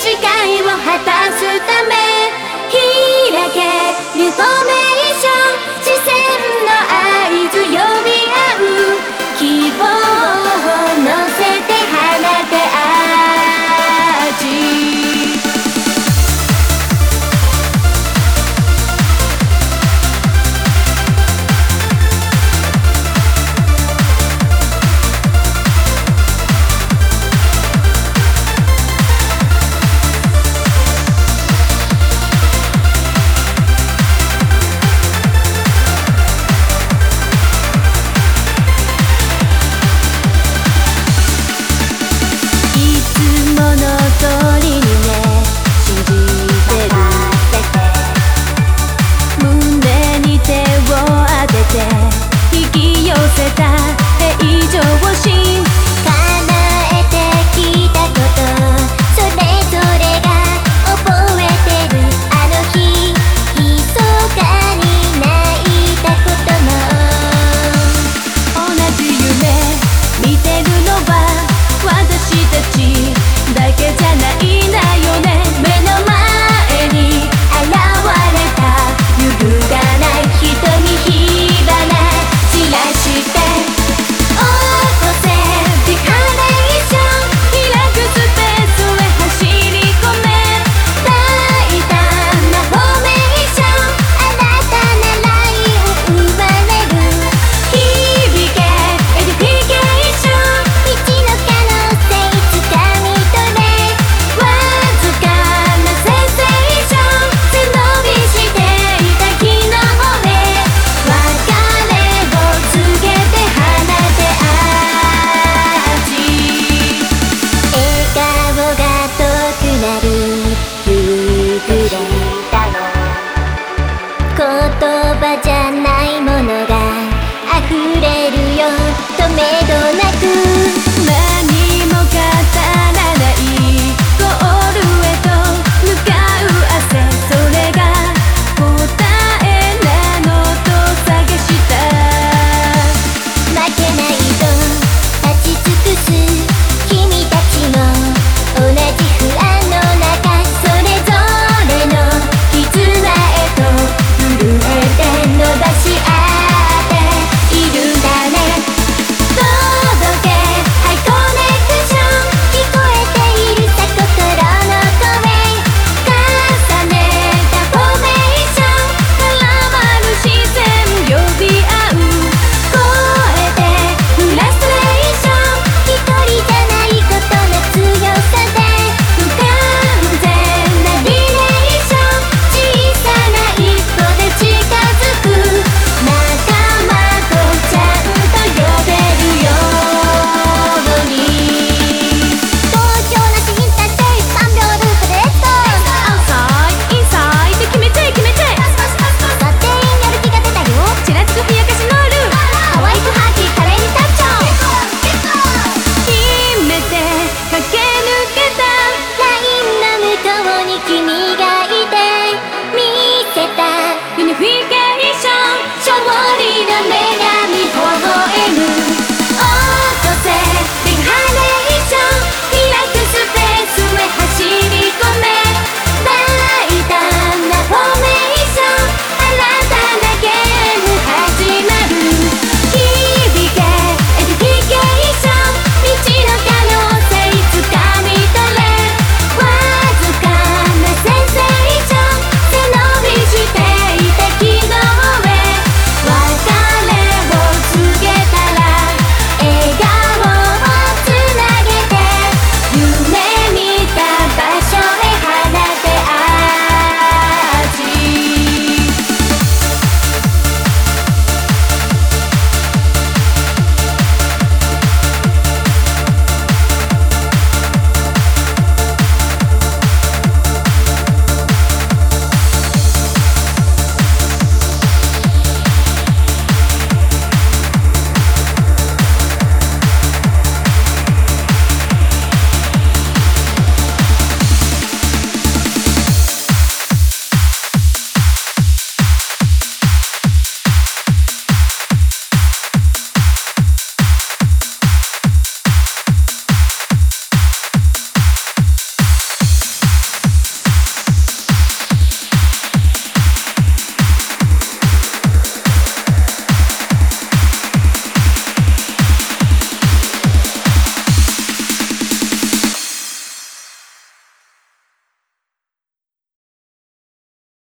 誓いを果たすため開ける透明